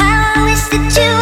I wish that you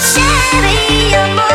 Cherry,